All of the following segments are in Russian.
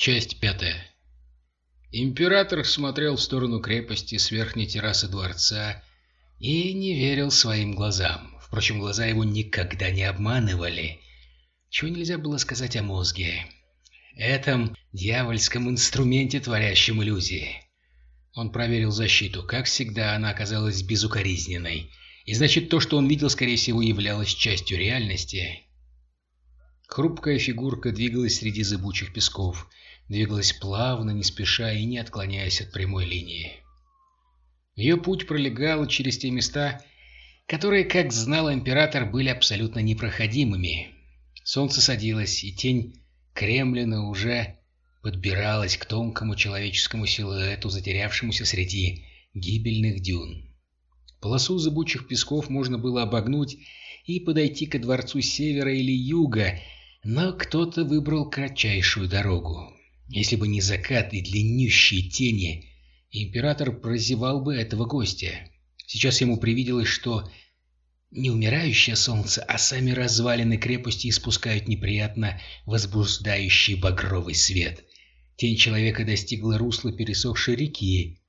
Часть пятая. Император смотрел в сторону крепости с верхней террасы дворца и не верил своим глазам. Впрочем, глаза его никогда не обманывали. Чего нельзя было сказать о мозге. Этом дьявольском инструменте, творящем иллюзии. Он проверил защиту. Как всегда, она оказалась безукоризненной. И значит, то, что он видел, скорее всего, являлось частью реальности. Хрупкая фигурка двигалась среди зыбучих песков. Двигалась плавно, не спеша и не отклоняясь от прямой линии. Ее путь пролегал через те места, которые, как знал император, были абсолютно непроходимыми. Солнце садилось, и тень Кремлина уже подбиралась к тонкому человеческому силуэту, затерявшемуся среди гибельных дюн. Полосу зыбучих песков можно было обогнуть и подойти ко дворцу севера или юга, но кто-то выбрал кратчайшую дорогу. Если бы не закат и длиннющие тени, император прозевал бы этого гостя. Сейчас ему привиделось, что не умирающее солнце, а сами развалины крепости испускают неприятно возбуждающий багровый свет. Тень человека достигла русла пересохшей реки,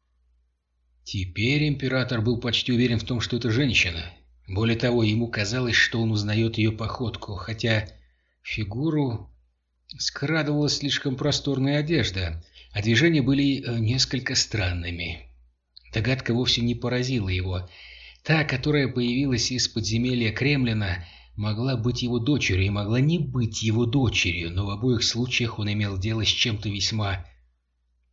Теперь император был почти уверен в том, что это женщина. Более того, ему казалось, что он узнает ее походку, хотя фигуру скрадывала слишком просторная одежда, а движения были э, несколько странными. Догадка вовсе не поразила его. Та, которая появилась из подземелья Кремлина, могла быть его дочерью и могла не быть его дочерью, но в обоих случаях он имел дело с чем-то весьма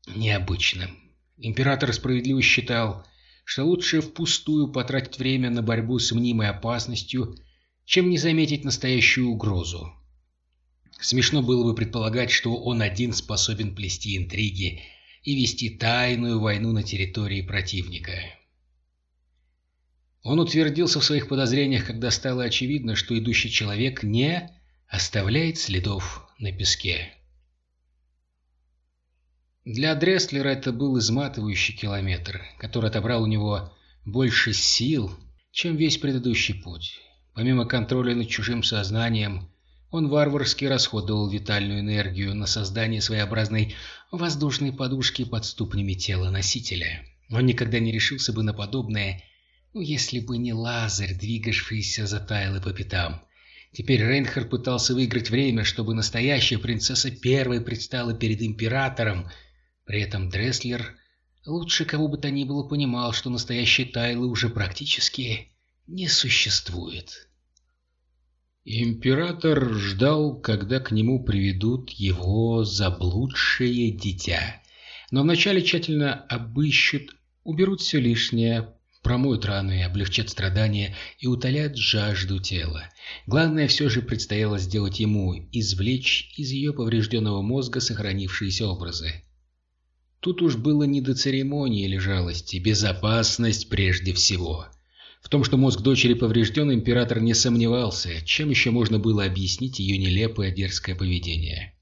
необычным. Император справедливо считал, что лучше впустую потратить время на борьбу с мнимой опасностью, чем не заметить настоящую угрозу. Смешно было бы предполагать, что он один способен плести интриги и вести тайную войну на территории противника. Он утвердился в своих подозрениях, когда стало очевидно, что идущий человек не оставляет следов на песке. Для Дрестлера это был изматывающий километр, который отобрал у него больше сил, чем весь предыдущий путь. Помимо контроля над чужим сознанием, он варварски расходовал витальную энергию на создание своеобразной воздушной подушки под ступнями тела носителя. Он никогда не решился бы на подобное, ну, если бы не Лазарь, двигавшийся за Тайлой по пятам. Теперь Рейнхар пытался выиграть время, чтобы настоящая принцесса первой предстала перед императором, при этом Дресслер лучше кого бы то ни было понимал, что настоящей Тайлы уже практически не существует. Император ждал, когда к нему приведут его заблудшее дитя. Но вначале тщательно обыщут, уберут все лишнее, промоют раны, облегчат страдания и утолят жажду тела. Главное все же предстояло сделать ему – извлечь из ее поврежденного мозга сохранившиеся образы. Тут уж было не до церемонии или жалости, безопасность прежде всего. В том, что мозг дочери поврежден, император не сомневался, чем еще можно было объяснить ее нелепое дерзкое поведение.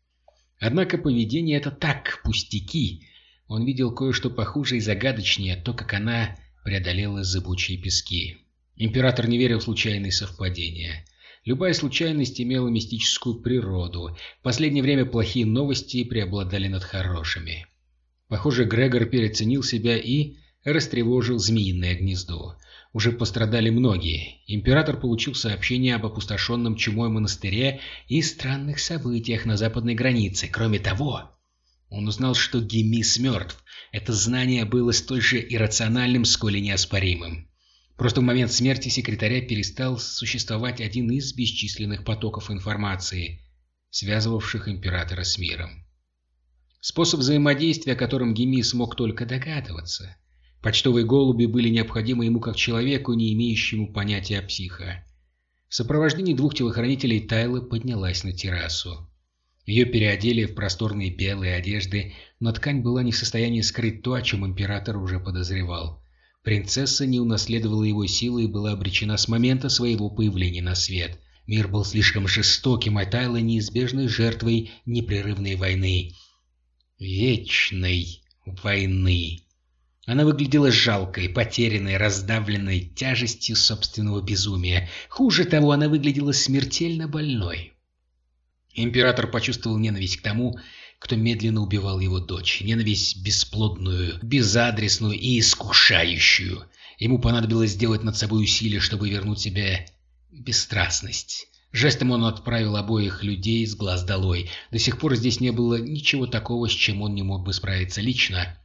Однако поведение это так, пустяки. Он видел кое-что похуже и загадочнее, то, как она преодолела зыбучие пески. Император не верил в случайные совпадения. Любая случайность имела мистическую природу. В последнее время плохие новости преобладали над хорошими. Похоже, Грегор переценил себя и растревожил змеиное гнездо. Уже пострадали многие. Император получил сообщение об опустошенном чумой монастыре и странных событиях на западной границе. Кроме того, он узнал, что Гемис мертв. Это знание было столь же иррациональным, сколь и неоспоримым. Просто в момент смерти секретаря перестал существовать один из бесчисленных потоков информации, связывавших императора с миром. Способ взаимодействия, о котором Гемис мог только догадываться. Почтовые голуби были необходимы ему как человеку, не имеющему понятия психа. В сопровождении двух телохранителей Тайла поднялась на террасу. Ее переодели в просторные белые одежды, но ткань была не в состоянии скрыть то, о чем император уже подозревал. Принцесса не унаследовала его силы и была обречена с момента своего появления на свет. Мир был слишком жестоким, а Тайла неизбежной жертвой непрерывной войны – вечной войны. Она выглядела жалкой, потерянной, раздавленной тяжестью собственного безумия. Хуже того, она выглядела смертельно больной. Император почувствовал ненависть к тому, кто медленно убивал его дочь. Ненависть бесплодную, безадресную и искушающую. Ему понадобилось сделать над собой усилие, чтобы вернуть себе бесстрастность. Жестом он отправил обоих людей с глаз долой. До сих пор здесь не было ничего такого, с чем он не мог бы справиться лично.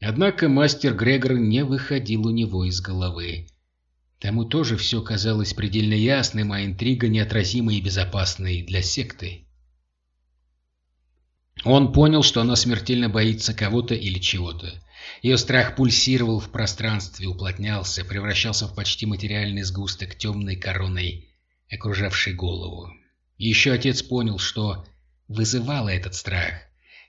Однако мастер Грегор не выходил у него из головы. Тому тоже все казалось предельно ясным, а интрига неотразимой и безопасной для секты. Он понял, что она смертельно боится кого-то или чего-то. Ее страх пульсировал в пространстве, уплотнялся, превращался в почти материальный сгусток темной короной, окружавшей голову. еще отец понял, что вызывало этот страх.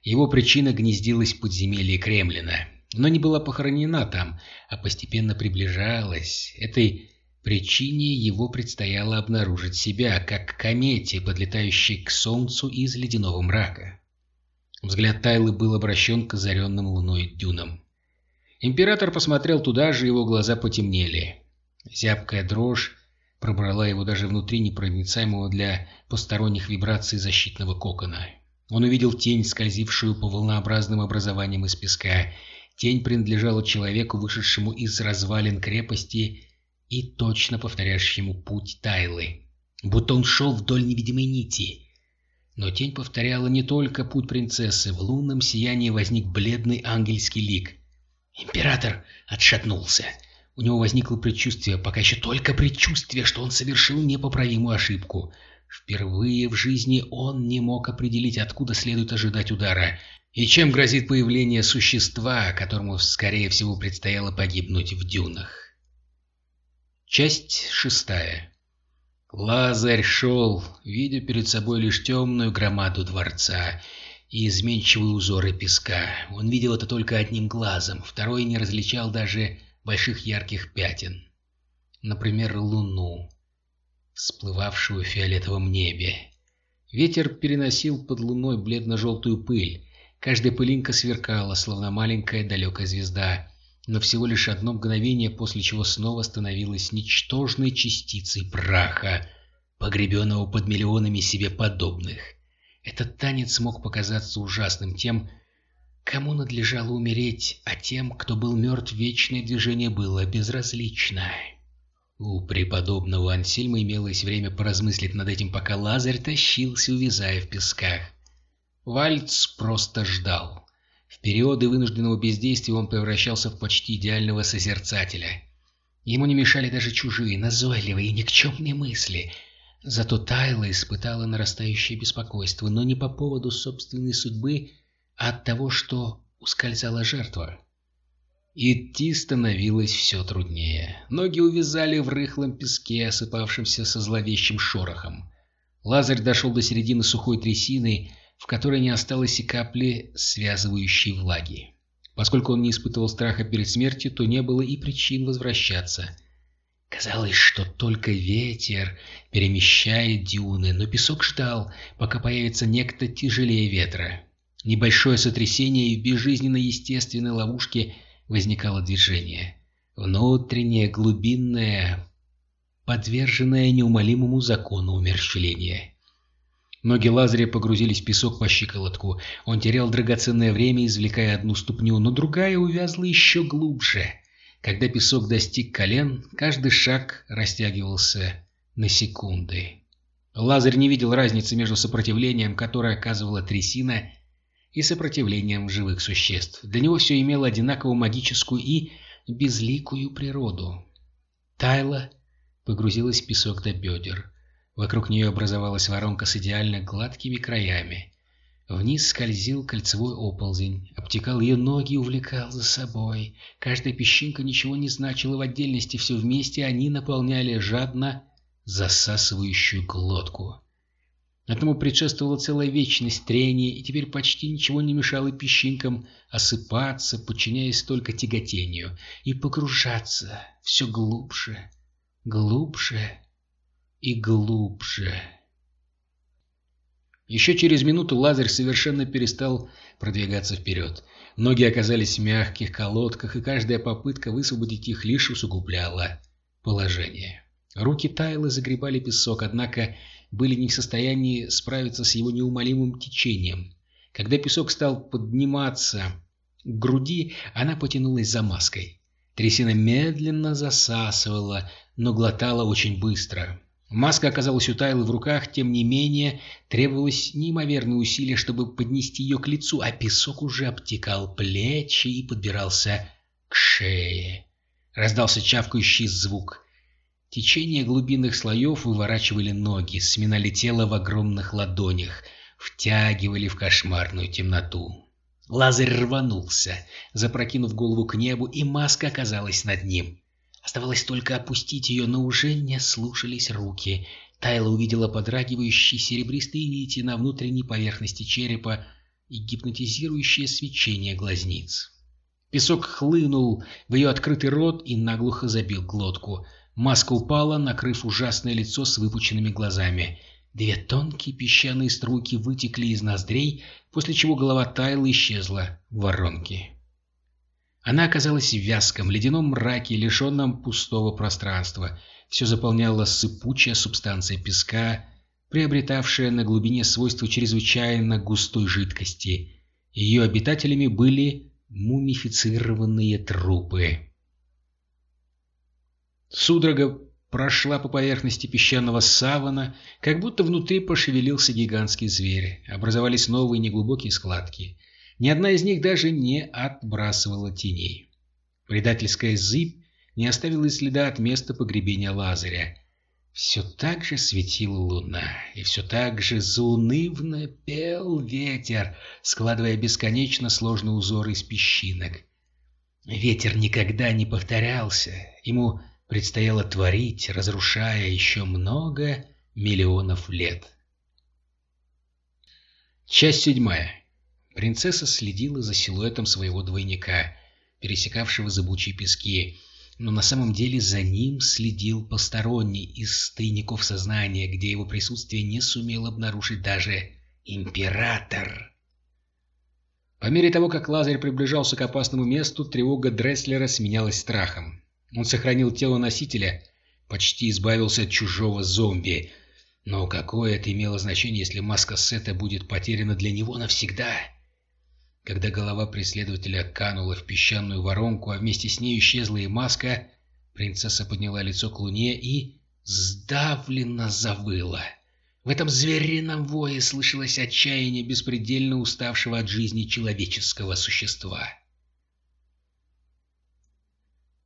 Его причина гнездилась в подземелье Кремлина, но не была похоронена там, а постепенно приближалась. Этой причине его предстояло обнаружить себя, как комете, подлетающей к солнцу из ледяного мрака. Взгляд Тайлы был обращен к озаренным луной дюнам. Император посмотрел туда же, его глаза потемнели. Зябкая дрожь пробрала его даже внутри непроницаемого для посторонних вибраций защитного кокона. Он увидел тень, скользившую по волнообразным образованиям из песка. Тень принадлежала человеку, вышедшему из развалин крепости и точно повторяющему путь Тайлы. Будто он шел вдоль невидимой нити. Но тень повторяла не только путь принцессы. В лунном сиянии возник бледный ангельский лик. Император отшатнулся. У него возникло предчувствие, пока еще только предчувствие, что он совершил непоправимую ошибку. Впервые в жизни он не мог определить, откуда следует ожидать удара, и чем грозит появление существа, которому, скорее всего, предстояло погибнуть в дюнах. Часть шестая. Лазарь шел, видя перед собой лишь темную громаду дворца и изменчивые узоры песка. Он видел это только одним глазом, второй не различал даже больших ярких пятен. Например, луну, всплывавшую в фиолетовом небе. Ветер переносил под луной бледно-желтую пыль. Каждая пылинка сверкала, словно маленькая далекая звезда, но всего лишь одно мгновение, после чего снова становилась ничтожной частицей праха, погребенного под миллионами себе подобных. Этот танец мог показаться ужасным тем, кому надлежало умереть, а тем, кто был мертв, вечное движение было безразлично. У преподобного Ансельма имелось время поразмыслить над этим, пока Лазарь тащился, увязая в песках. Вальц просто ждал. В периоды вынужденного бездействия он превращался в почти идеального созерцателя. Ему не мешали даже чужие, назойливые и никчемные мысли. Зато Тайла испытала нарастающее беспокойство, но не по поводу собственной судьбы, а от того, что ускользала жертва. Идти становилось все труднее. Ноги увязали в рыхлом песке, осыпавшемся со зловещим шорохом. Лазарь дошел до середины сухой трясины, в которой не осталось и капли связывающей влаги. Поскольку он не испытывал страха перед смертью, то не было и причин возвращаться. Казалось, что только ветер перемещает дюны, но песок ждал, пока появится некто тяжелее ветра. Небольшое сотрясение, и в безжизненной естественной ловушке возникало движение. Внутреннее, глубинное, подверженное неумолимому закону умерщвления. Ноги Лазаря погрузились в песок по щиколотку. Он терял драгоценное время, извлекая одну ступню, но другая увязла еще глубже. Когда песок достиг колен, каждый шаг растягивался на секунды. Лазарь не видел разницы между сопротивлением, которое оказывала трясина, и сопротивлением живых существ. Для него все имело одинаково магическую и безликую природу. Тайла погрузилась в песок до бедер. Вокруг нее образовалась воронка с идеально гладкими краями. Вниз скользил кольцевой оползень, обтекал ее ноги и увлекал за собой. Каждая песчинка ничего не значила в отдельности, все вместе они наполняли жадно засасывающую глотку. Этому предшествовала целая вечность трения, и теперь почти ничего не мешало песчинкам осыпаться, подчиняясь только тяготению, и погружаться все глубже, глубже и глубже. Еще через минуту Лазарь совершенно перестал продвигаться вперед. Ноги оказались в мягких колодках, и каждая попытка высвободить их лишь усугубляла положение. Руки Тайлы загребали песок, однако были не в состоянии справиться с его неумолимым течением. Когда песок стал подниматься к груди, она потянулась за маской. Трясина медленно засасывала, но глотала очень быстро. Маска оказалась у Тайлы в руках, тем не менее требовалось неимоверное усилие, чтобы поднести ее к лицу, а песок уже обтекал плечи и подбирался к шее. Раздался чавкающий звук. Течение глубинных слоев выворачивали ноги, сминали тело в огромных ладонях, втягивали в кошмарную темноту. Лазарь рванулся, запрокинув голову к небу, и маска оказалась над ним. Оставалось только опустить ее, но уже не слушались руки. Тайла увидела подрагивающие серебристые нити на внутренней поверхности черепа и гипнотизирующее свечение глазниц. Песок хлынул в ее открытый рот и наглухо забил глотку. Маска упала, накрыв ужасное лицо с выпученными глазами. Две тонкие песчаные струйки вытекли из ноздрей, после чего голова Тайлы исчезла в воронке. Она оказалась в вязком, ледяном мраке, лишенном пустого пространства. Все заполняла сыпучая субстанция песка, приобретавшая на глубине свойства чрезвычайно густой жидкости. Ее обитателями были мумифицированные трупы. Судорога прошла по поверхности песчаного савана, как будто внутри пошевелился гигантский зверь. Образовались новые неглубокие складки. Ни одна из них даже не отбрасывала теней. Предательская зыбь не оставила и следа от места погребения Лазаря. Все так же светила луна, и все так же заунывно пел ветер, складывая бесконечно сложный узор из песчинок. Ветер никогда не повторялся, ему предстояло творить, разрушая еще много миллионов лет. Часть седьмая. Принцесса следила за силуэтом своего двойника, пересекавшего зыбучие пески, но на самом деле за ним следил посторонний из тайников сознания, где его присутствие не сумел обнаружить даже император. По мере того, как Лазарь приближался к опасному месту, тревога Дресслера сменялась страхом. Он сохранил тело носителя, почти избавился от чужого зомби. Но какое это имело значение, если маска Сета будет потеряна для него навсегда? Когда голова преследователя канула в песчаную воронку, а вместе с ней исчезла и маска, принцесса подняла лицо к луне и сдавленно завыла. В этом зверином вое слышалось отчаяние беспредельно уставшего от жизни человеческого существа.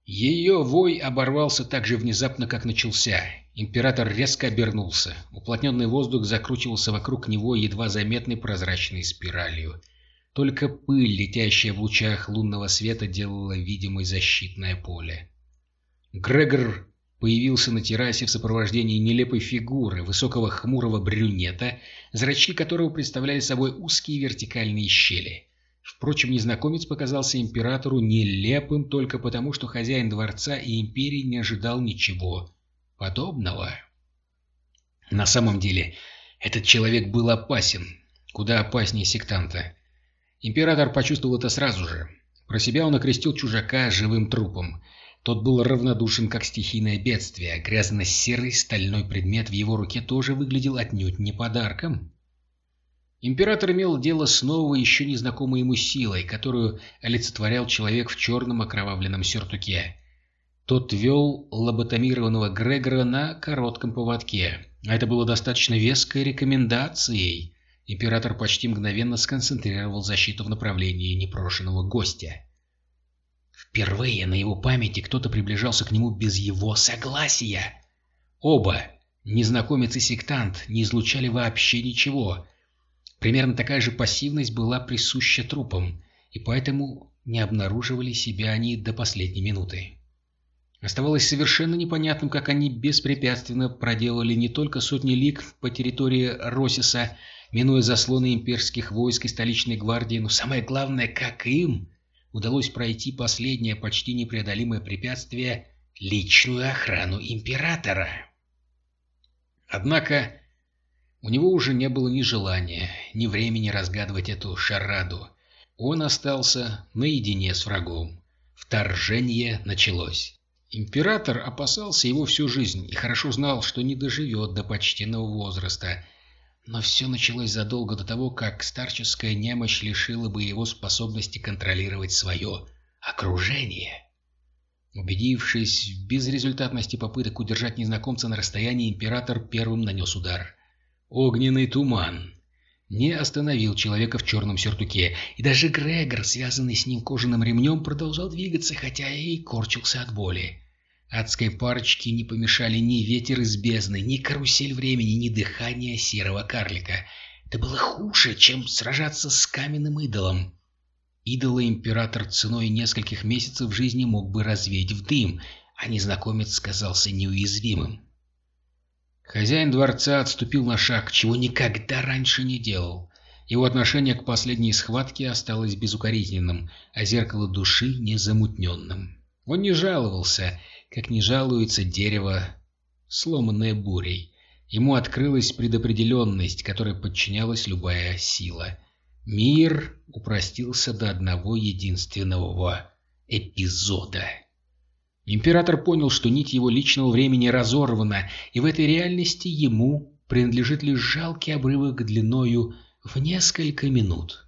Ее вой оборвался так же внезапно, как начался. Император резко обернулся. Уплотненный воздух закручивался вокруг него едва заметной прозрачной спиралью. Только пыль, летящая в лучах лунного света, делала видимой защитное поле. Грегор появился на террасе в сопровождении нелепой фигуры, высокого хмурого брюнета, зрачки которого представляли собой узкие вертикальные щели. Впрочем, незнакомец показался императору нелепым только потому, что хозяин дворца и империи не ожидал ничего подобного. На самом деле, этот человек был опасен, куда опаснее сектанта. Император почувствовал это сразу же. Про себя он окрестил чужака живым трупом. Тот был равнодушен, как стихийное бедствие. Грязно-серый стальной предмет в его руке тоже выглядел отнюдь не подарком. Император имел дело с новой, еще незнакомой ему силой, которую олицетворял человек в черном окровавленном сюртуке. Тот вел лоботомированного Грегора на коротком поводке. А это было достаточно веской рекомендацией. Император почти мгновенно сконцентрировал защиту в направлении непрошенного гостя. Впервые на его памяти кто-то приближался к нему без его согласия. Оба, незнакомец и сектант, не излучали вообще ничего. Примерно такая же пассивность была присуща трупам, и поэтому не обнаруживали себя они до последней минуты. Оставалось совершенно непонятным, как они беспрепятственно проделали не только сотни лиг по территории Росиса, минуя заслоны имперских войск и столичной гвардии, но самое главное, как им удалось пройти последнее почти непреодолимое препятствие — личную охрану императора. Однако у него уже не было ни желания, ни времени разгадывать эту шараду. Он остался наедине с врагом. Вторжение началось. Император опасался его всю жизнь и хорошо знал, что не доживет до почтенного возраста — Но все началось задолго до того, как старческая немощь лишила бы его способности контролировать свое окружение. Убедившись в безрезультатности попыток удержать незнакомца на расстоянии, император первым нанес удар. Огненный туман не остановил человека в черном сюртуке, и даже Грегор, связанный с ним кожаным ремнем, продолжал двигаться, хотя и корчился от боли. Адской парочке не помешали ни ветер из бездны, ни карусель времени, ни дыхание серого карлика. Это было хуже, чем сражаться с каменным идолом. Идола император ценой нескольких месяцев жизни мог бы развеять в дым, а незнакомец казался неуязвимым. Хозяин дворца отступил на шаг, чего никогда раньше не делал. Его отношение к последней схватке осталось безукоризненным, а зеркало души незамутненным. Он не жаловался, как не жалуется дерево, сломанное бурей. Ему открылась предопределенность, которой подчинялась любая сила — Мир упростился до одного единственного эпизода. Император понял, что нить его личного времени разорвана, и в этой реальности ему принадлежит лишь жалкий обрывок длиною в несколько минут.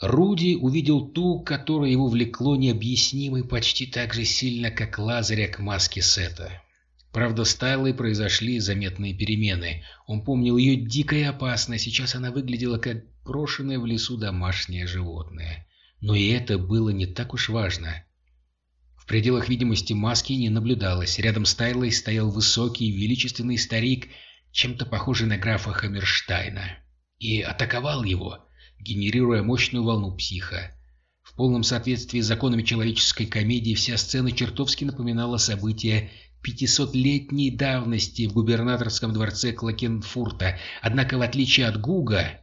Руди увидел ту, которая его влекло необъяснимой почти так же сильно, как Лазаря к маске Сета. Правда, с Тайлой произошли заметные перемены. Он помнил ее дикая опасность, сейчас она выглядела как брошенное в лесу домашнее животное. Но и это было не так уж важно. В пределах видимости маски не наблюдалось. Рядом с Тайлой стоял высокий, величественный старик, чем-то похожий на графа Хаммерштайна. И атаковал его, генерируя мощную волну психа. В полном соответствии с законами человеческой комедии вся сцена чертовски напоминала события пятисотлетней давности в губернаторском дворце Клакенфурта, однако в отличие от Гуга,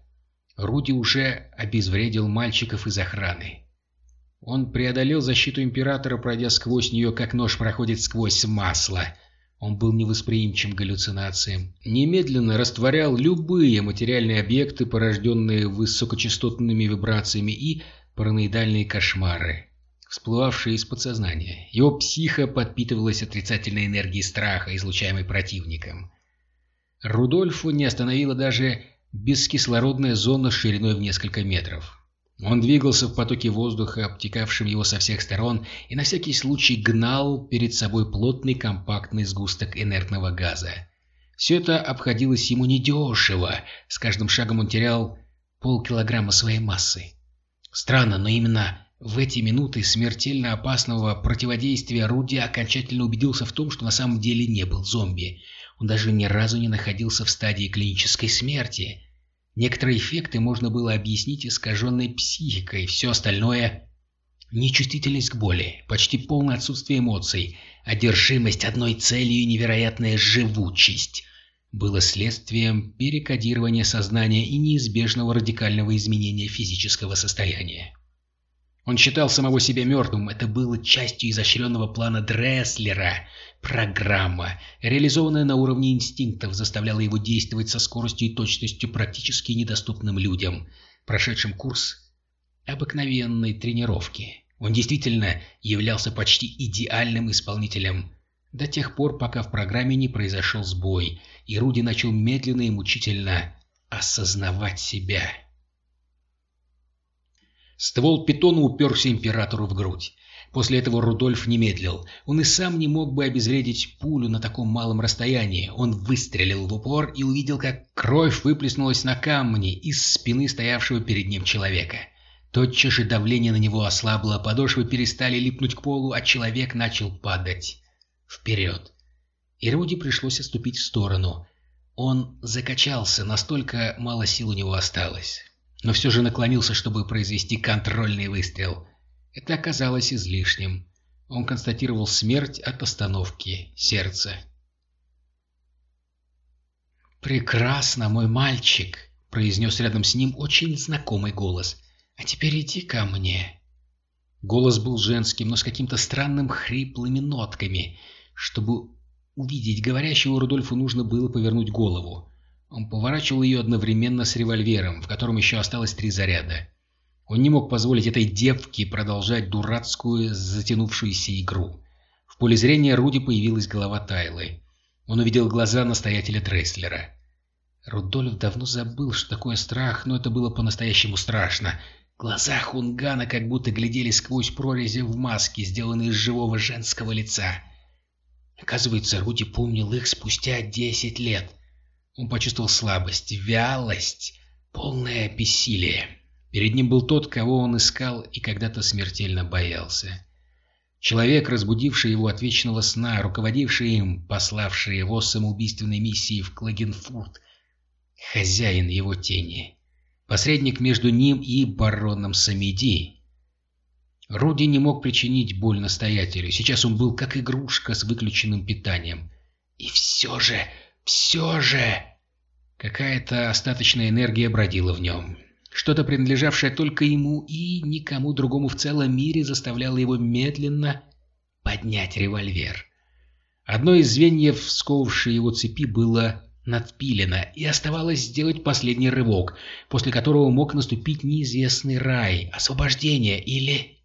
Руди уже обезвредил мальчиков из охраны. Он преодолел защиту Императора, пройдя сквозь нее, как нож проходит сквозь масло. Он был невосприимчив к галлюцинациям. Немедленно растворял любые материальные объекты, порожденные высокочастотными вибрациями и параноидальные кошмары всплывавшие из подсознания. Его психа подпитывалась отрицательной энергией страха, излучаемой противником. Рудольфу не остановила даже бескислородная зона шириной в несколько метров. Он двигался в потоке воздуха, обтекавшем его со всех сторон, и на всякий случай гнал перед собой плотный компактный сгусток инертного газа. Все это обходилось ему недешево, с каждым шагом он терял полкилограмма своей массы. Странно, но именно в эти минуты смертельно опасного противодействия Руди окончательно убедился в том, что на самом деле не был зомби. Он даже ни разу не находился в стадии клинической смерти. Некоторые эффекты можно было объяснить искаженной психикой, все остальное – нечувствительность к боли, почти полное отсутствие эмоций, одержимость одной целью и невероятная живучесть – было следствием перекодирования сознания и неизбежного радикального изменения физического состояния. Он считал самого себя мертвым, это было частью изощренного плана Дресслера. Программа, реализованная на уровне инстинктов, заставляла его действовать со скоростью и точностью практически недоступным людям, прошедшим курс обыкновенной тренировки. Он действительно являлся почти идеальным исполнителем до тех пор, пока в программе не произошел сбой, и Руди начал медленно и мучительно осознавать себя. Ствол питона уперся императору в грудь. После этого Рудольф не медлил. Он и сам не мог бы обезвредить пулю на таком малом расстоянии. Он выстрелил в упор и увидел, как кровь выплеснулась на камни из спины стоявшего перед ним человека. Тотчас же давление на него ослабло, подошвы перестали липнуть к полу, а человек начал падать вперед. И Руди пришлось отступить в сторону. Он закачался, настолько мало сил у него осталось но все же наклонился, чтобы произвести контрольный выстрел. Это оказалось излишним. Он констатировал смерть от остановки сердца. «Прекрасно, мой мальчик!» — произнес рядом с ним очень знакомый голос. «А теперь иди ко мне!» Голос был женским, но с каким-то странным хриплыми нотками. Чтобы увидеть говорящего, Рудольфу нужно было повернуть голову. Он поворачивал ее одновременно с револьвером, в котором еще осталось три заряда. Он не мог позволить этой девке продолжать дурацкую, затянувшуюся игру. В поле зрения Руди появилась голова Тайлы. Он увидел глаза настоятеля Трейслера. Рудольф давно забыл, что такое страх, но это было по-настоящему страшно. Глаза Хунгана как будто глядели сквозь прорези в маске, сделанной из живого женского лица. Оказывается, Руди помнил их спустя десять лет. Он почувствовал слабость, вялость, полное бессилие. Перед ним был тот, кого он искал и когда-то смертельно боялся. Человек, разбудивший его от вечного сна, руководивший им, пославший его самоубийственной миссией в Клагенфурт, хозяин его тени, посредник между ним и бароном Самиди. Руди не мог причинить боль настоятелю, сейчас он был как игрушка с выключенным питанием. И все же, все же... Какая-то остаточная энергия бродила в нем. Что-то, принадлежавшее только ему и никому другому в целом мире, заставляло его медленно поднять револьвер. Одно из звеньев, сковавшей его цепи, было надпилено, и оставалось сделать последний рывок, после которого мог наступить неизвестный рай, освобождение или...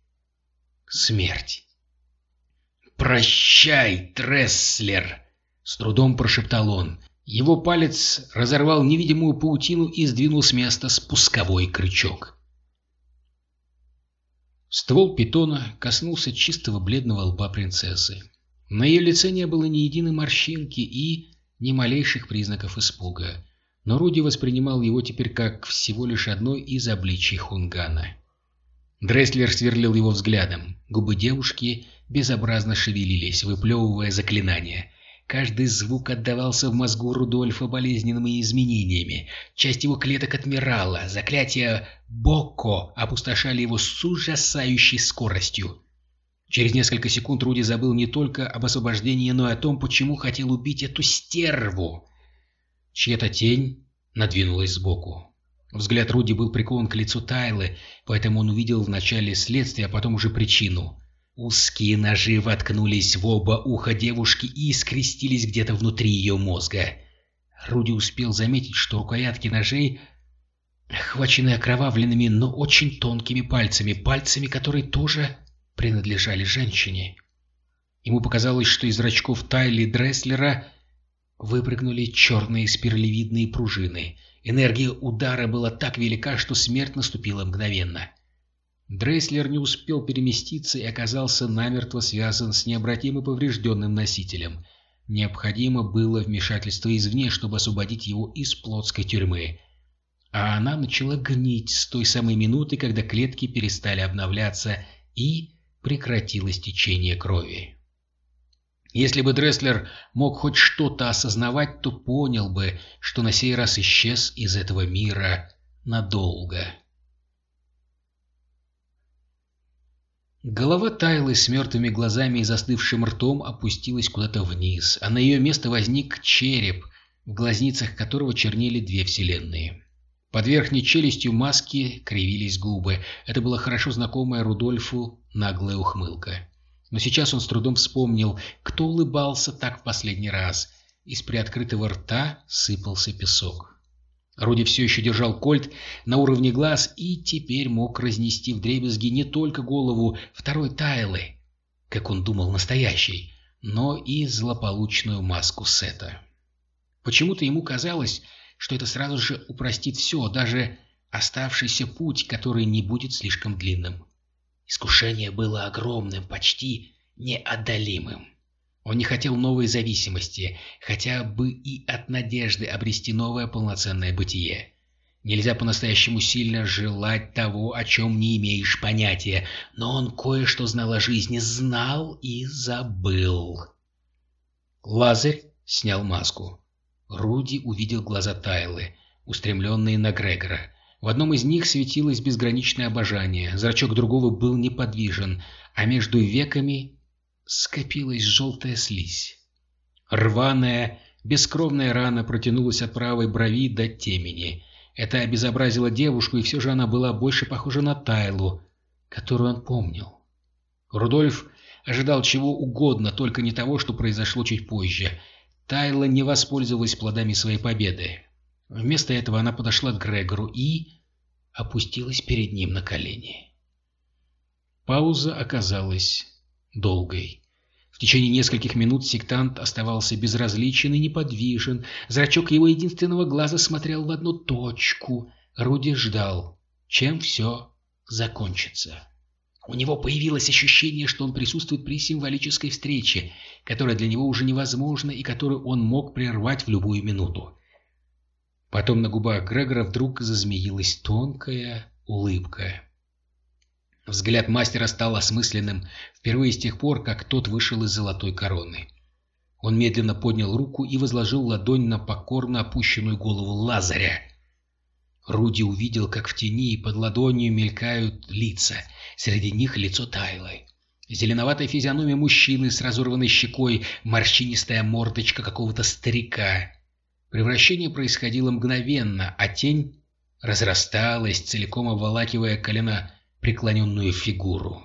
смерть. «Прощай, Тресслер!» — с трудом прошептал он. Его палец разорвал невидимую паутину и сдвинул с места спусковой крючок. Ствол питона коснулся чистого бледного лба принцессы. На ее лице не было ни единой морщинки и ни малейших признаков испуга, но Руди воспринимал его теперь как всего лишь одно из обличий Хунгана. Дресслер сверлил его взглядом. Губы девушки безобразно шевелились, выплевывая заклинания. Каждый звук отдавался в мозгу Рудольфа болезненными изменениями. Часть его клеток отмирала, заклятия Бокко опустошали его с ужасающей скоростью. Через несколько секунд Руди забыл не только об освобождении, но и о том, почему хотел убить эту стерву. Чья-то тень надвинулась сбоку. Взгляд Руди был прикован к лицу Тайлы, поэтому он увидел вначале следствие, а потом уже причину. Узкие ножи воткнулись в оба уха девушки и скрестились где-то внутри ее мозга. Руди успел заметить, что рукоятки ножей охвачены окровавленными, но очень тонкими пальцами, пальцами, которые тоже принадлежали женщине. Ему показалось, что из зрачков Тайли Дресслера выпрыгнули черные спиралевидные пружины. Энергия удара была так велика, что смерть наступила мгновенно. Дрейслер не успел переместиться и оказался намертво связан с необратимо поврежденным носителем. Необходимо было вмешательство извне, чтобы освободить его из плотской тюрьмы. А она начала гнить с той самой минуты, когда клетки перестали обновляться и прекратилось течение крови. Если бы Дресслер мог хоть что-то осознавать, то понял бы, что на сей раз исчез из этого мира надолго. Голова Тайлы с мертвыми глазами и застывшим ртом опустилась куда-то вниз, а на ее место возник череп, в глазницах которого чернели две вселенные. Под верхней челюстью маски кривились губы. Это была хорошо знакомая Рудольфу наглая ухмылка. Но сейчас он с трудом вспомнил, кто улыбался так в последний раз. Из приоткрытого рта сыпался песок. Руди все еще держал кольт на уровне глаз и теперь мог разнести в дребезги не только голову второй Тайлы, как он думал настоящей, но и злополучную маску Сета. Почему-то ему казалось, что это сразу же упростит все, даже оставшийся путь, который не будет слишком длинным. Искушение было огромным, почти неодолимым. Он не хотел новой зависимости, хотя бы и от надежды обрести новое полноценное бытие. Нельзя по-настоящему сильно желать того, о чем не имеешь понятия, но он кое-что знал о жизни, знал и забыл. Лазарь снял маску. Руди увидел глаза Тайлы, устремленные на Грегора. В одном из них светилось безграничное обожание, зрачок другого был неподвижен, а между веками скопилась желтая слизь. Рваная, бескровная рана протянулась от правой брови до темени. Это обезобразило девушку, и все же она была больше похожа на Тайлу, которую он помнил. Рудольф ожидал чего угодно, только не того, что произошло чуть позже. Тайла не воспользовалась плодами своей победы. Вместо этого она подошла к Грегору и опустилась перед ним на колени. Пауза оказалась долгой. В течение нескольких минут сектант оставался безразличен и неподвижен. Зрачок его единственного глаза смотрел в одну точку. Руди ждал, чем все закончится. У него появилось ощущение, что он присутствует при символической встрече, которая для него уже невозможна и которую он мог прервать в любую минуту. Потом на губах Грегора вдруг зазмеилась тонкая улыбка. Взгляд мастера стал осмысленным впервые с тех пор, как тот вышел из золотой короны. Он медленно поднял руку и возложил ладонь на покорно опущенную голову Лазаря. Руди увидел, как в тени под ладонью мелькают лица. Среди них лицо Тайлы. Зеленоватая физиономия мужчины с разорванной щекой, морщинистая мордочка какого-то старика. Превращение происходило мгновенно, а тень разрасталась, целиком обволакивая колено преклоненную фигуру.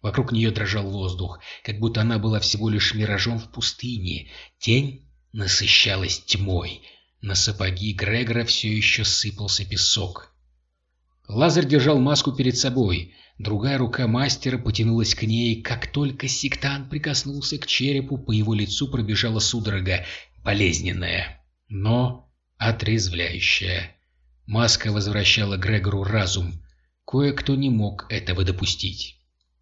Вокруг нее дрожал воздух, как будто она была всего лишь миражом в пустыне. Тень насыщалась тьмой. На сапоги Грегора все еще сыпался песок. Лазарь держал маску перед собой. Другая рука мастера потянулась к ней. Как только сектант прикоснулся к черепу, по его лицу пробежала судорога, болезненная, но отрезвляющая. Маска возвращала Грегору разум. Кое-кто не мог этого допустить.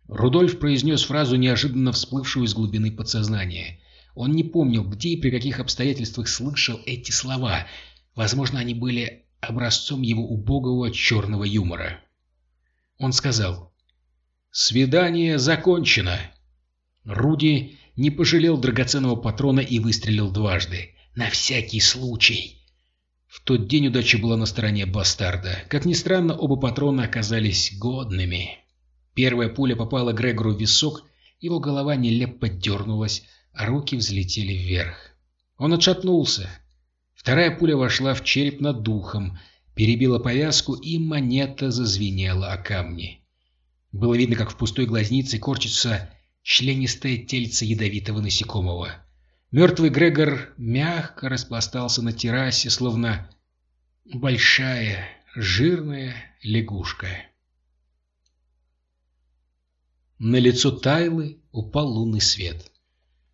Рудольф произнес фразу, неожиданно всплывшую из глубины подсознания. Он не помнил, где и при каких обстоятельствах слышал эти слова. Возможно, они были образцом его убогого черного юмора. Он сказал «Свидание закончено». Руди не пожалел драгоценного патрона и выстрелил дважды. На всякий случай. В тот день удача была на стороне бастарда. Как ни странно, оба патрона оказались годными. Первая пуля попала Грегору в висок, его голова нелепо дернулась, а руки взлетели вверх. Он отшатнулся. Вторая пуля вошла в череп над духом, перебила повязку, и монета зазвенела о камни. Было видно, как в пустой глазнице корчится членистое тельце ядовитого насекомого. Мертвый Грегор мягко распластался на террасе, словно большая жирная лягушка. На лицо Тайлы упал лунный свет.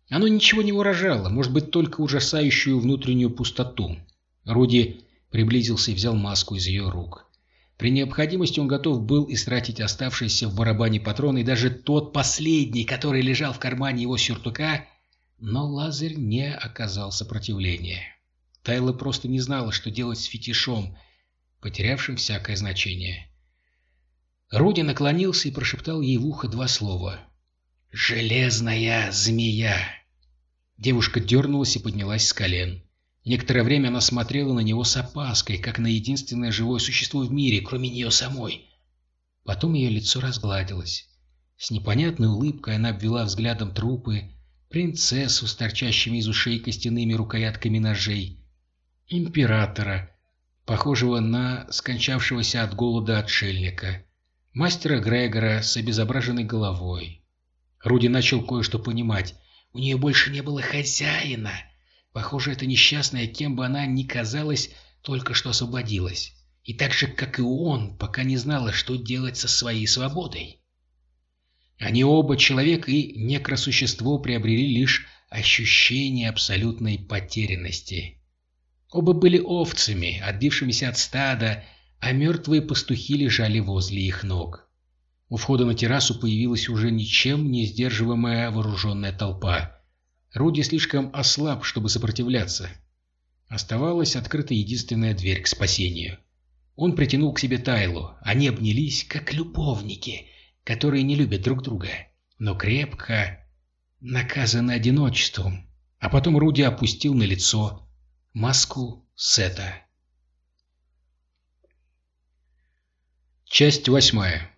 Оно ничего не выражало, может быть, только ужасающую внутреннюю пустоту. Руди приблизился и взял маску из ее рук. При необходимости он готов был истратить оставшиеся в барабане патроны, и даже тот последний, который лежал в кармане его сюртука, но Лазарь не оказал сопротивления. Тайла просто не знала, что делать с фетишом, потерявшим всякое значение. Руди наклонился и прошептал ей в ухо два слова. «Железная змея!» Девушка дернулась и поднялась с колен. Некоторое время она смотрела на него с опаской, как на единственное живое существо в мире, кроме нее самой. Потом ее лицо разгладилось. С непонятной улыбкой она обвела взглядом трупы, принцессу с торчащими из ушей костяными рукоятками ножей, императора, похожего на скончавшегося от голода отшельника, мастера Грегора с обезображенной головой. Руди начал кое-что понимать. У нее больше не было хозяина. Похоже, эта несчастная, кем бы она ни казалась, только что освободилась. И так же, как и он, пока не знала, что делать со своей свободой. Они оба, человек и некросущество, приобрели лишь ощущение абсолютной потерянности. Оба были овцами, отбившимися от стада, а мертвые пастухи лежали возле их ног. У входа на террасу появилась уже ничем не сдерживаемая вооруженная толпа. Руди слишком ослаб, чтобы сопротивляться. Оставалась открыта единственная дверь к спасению. Он притянул к себе Тайлу. Они обнялись, как любовники, которые не любят друг друга, но крепко наказаны одиночеством. А потом Руди опустил на лицо маску Сета. Часть восьмая.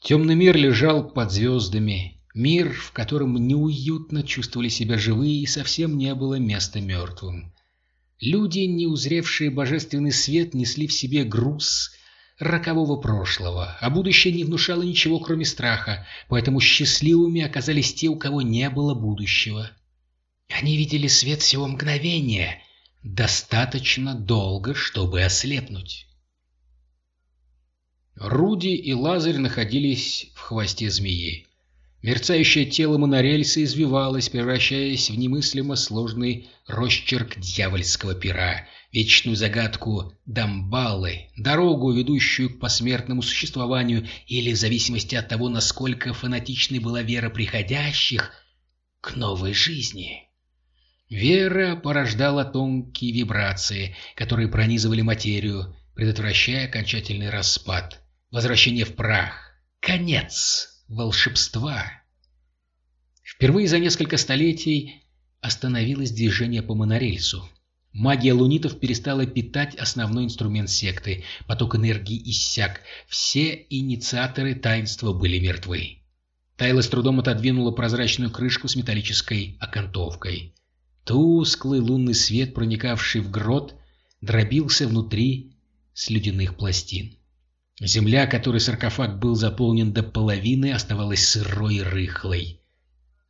Темный мир лежал под звездами. Мир, в котором неуютно чувствовали себя живые и совсем не было места мертвым. Люди, не узревшие божественный свет, несли в себе груз рокового прошлого, а будущее не внушало ничего, кроме страха, поэтому счастливыми оказались те, у кого не было будущего. Они видели свет всего мгновения, достаточно долго, чтобы ослепнуть. Руди и Лазарь находились в хвосте змеи. Мерцающее тело монорельса извивалось, превращаясь в немыслимо сложный росчерк дьявольского пера, вечную загадку Дамбалы, дорогу, ведущую к посмертному существованию, или, в зависимости от того, насколько фанатичной была вера приходящих, к новой жизни. Вера порождала тонкие вибрации, которые пронизывали материю, предотвращая окончательный распад, возвращение в прах, конец волшебства. Впервые за несколько столетий остановилось движение по монорельсу. Магия лунитов перестала питать основной инструмент секты, поток энергии иссяк, все инициаторы таинства были мертвы. Тайла с трудом отодвинула прозрачную крышку с металлической окантовкой. Тусклый лунный свет, проникавший в грот, дробился внутри слюдяных пластин. Земля, которой саркофаг был заполнен до половины, оставалась сырой и рыхлой.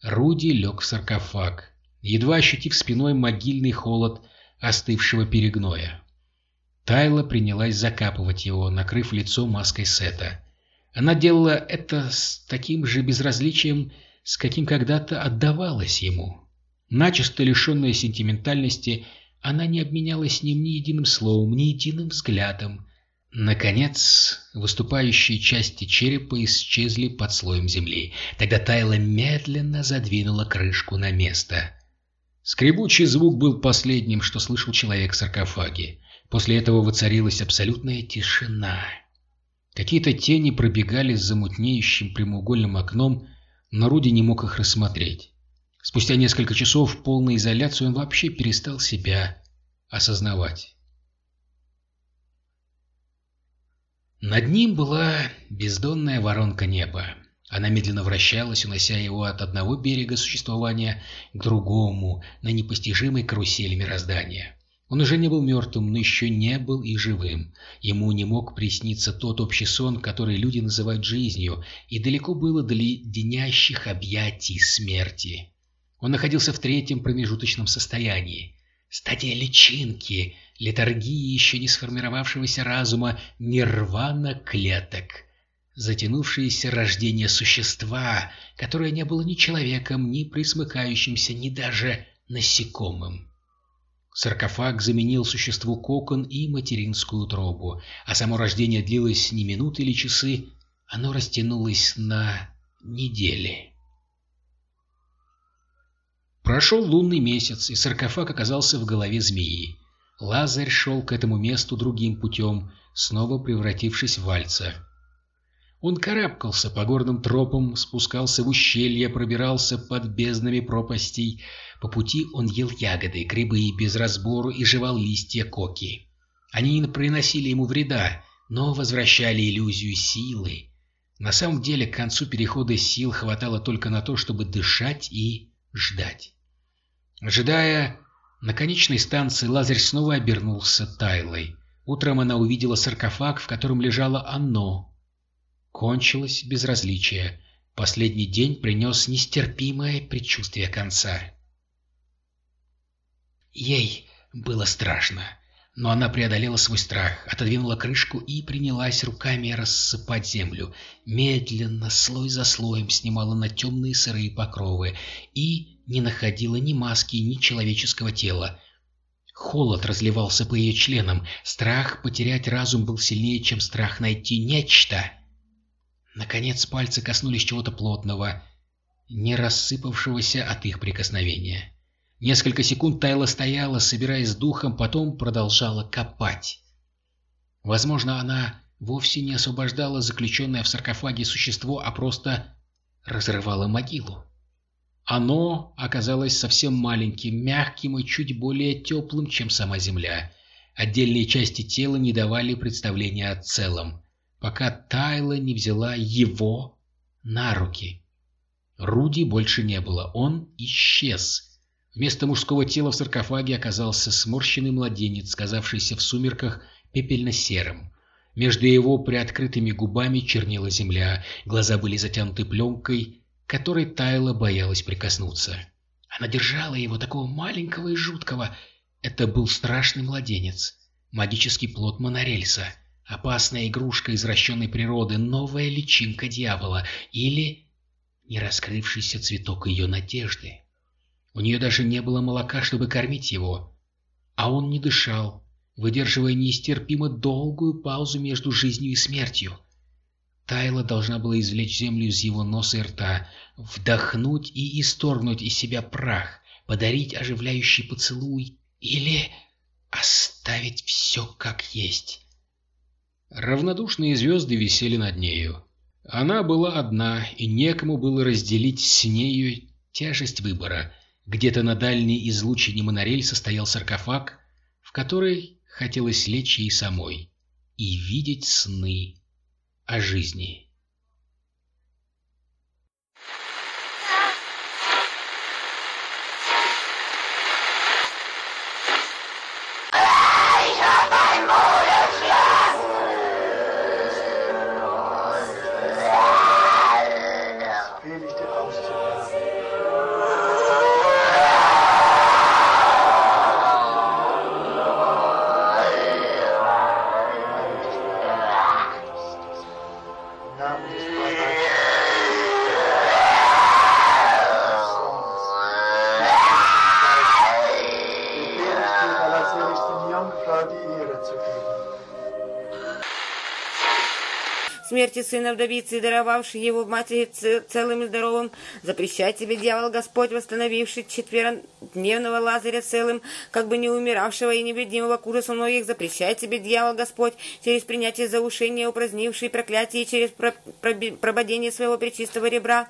Руди лег в саркофаг, едва ощутив спиной могильный холод остывшего перегноя. Тайла принялась закапывать его, накрыв лицо маской Сета. Она делала это с таким же безразличием, с каким когда-то отдавалась ему. Начисто лишенная сентиментальности, она не обменялась с ним ни единым словом, ни единым взглядом, Наконец, выступающие части черепа исчезли под слоем земли. Тогда Тайла медленно задвинула крышку на место. Скребучий звук был последним, что слышал человек в саркофаге. После этого воцарилась абсолютная тишина. Какие-то тени пробегали с замутнеющим прямоугольным окном, но Руди не мог их рассмотреть. Спустя несколько часов полной изоляции он вообще перестал себя осознавать. Над ним была бездонная воронка неба. Она медленно вращалась, унося его от одного берега существования к другому на непостижимой карусели мироздания. Он уже не был мертвым, но еще не был и живым. Ему не мог присниться тот общий сон, который люди называют жизнью, и далеко было до леденящих объятий смерти. Он находился в третьем промежуточном состоянии. Стадия личинки — летаргии еще не сформировавшегося разума нирвана клеток, затянувшееся рождение существа, которое не было ни человеком, ни присмыкающимся, ни даже насекомым. Саркофаг заменил существу кокон и материнскую утробу, а само рождение длилось не минуты или часы, оно растянулось на недели. Прошел лунный месяц, и саркофаг оказался в голове змеи. Лазарь шел к этому месту другим путем, снова превратившись в вальца. Он карабкался по горным тропам, спускался в ущелье, пробирался под безднами пропастей. По пути он ел ягоды, грибы без разбору и жевал листья коки. Они не приносили ему вреда, но возвращали иллюзию силы. На самом деле, к концу перехода сил хватало только на то, чтобы дышать и ждать. Ожидая на конечной станции Лазарь снова обернулся Тайлой. Утром она увидела саркофаг, в котором лежало оно. Кончилось безразличие. Последний день принес нестерпимое предчувствие конца. Ей было страшно, но она преодолела свой страх, отодвинула крышку и принялась руками рассыпать землю. Медленно, слой за слоем снимала на темные сырые покровы и не находила ни маски, ни человеческого тела. Холод разливался по ее членам, страх потерять разум был сильнее, чем страх найти нечто. Наконец пальцы коснулись чего-то плотного, не рассыпавшегося от их прикосновения. Несколько секунд Тайла стояла, собираясь с духом, потом продолжала копать. Возможно, она вовсе не освобождала заключенное в саркофаге существо, а просто разрывала могилу. Оно оказалось совсем маленьким, мягким и чуть более теплым, чем сама Земля. Отдельные части тела не давали представления о целом, пока Тайла не взяла его на руки. Руди больше не было, он исчез. Вместо мужского тела в саркофаге оказался сморщенный младенец, казавшийся в сумерках пепельно-серым. Между его приоткрытыми губами чернела земля, глаза были затянуты пленкой, которой Тайла боялась прикоснуться. Она держала его, такого маленького и жуткого. Это был страшный младенец, магический плод монорельса, опасная игрушка извращенной природы, новая личинка дьявола или не раскрывшийся цветок ее надежды. У нее даже не было молока, чтобы кормить его, а он не дышал, выдерживая нестерпимо долгую паузу между жизнью и смертью. Тайла должна была извлечь землю из его носа и рта, вдохнуть и исторгнуть из себя прах, подарить оживляющий поцелуй или оставить все как есть. Равнодушные звезды висели над нею. Она была одна, и некому было разделить с нею тяжесть выбора. Где-то на дальней излучине монорельса стоял саркофаг, в который хотелось лечь ей самой и видеть сны о жизни. Смерти сына вдовицы, даровавший его матери целым и здоровым, запрещай тебе, дьявол Господь, восстановивший четверодневного Лазаря целым, как бы не умиравшего и невредимого к ужасу многих, запрещай тебе, дьявол Господь, через принятие заушения, упразднивший проклятие, через прободение своего пречистого ребра,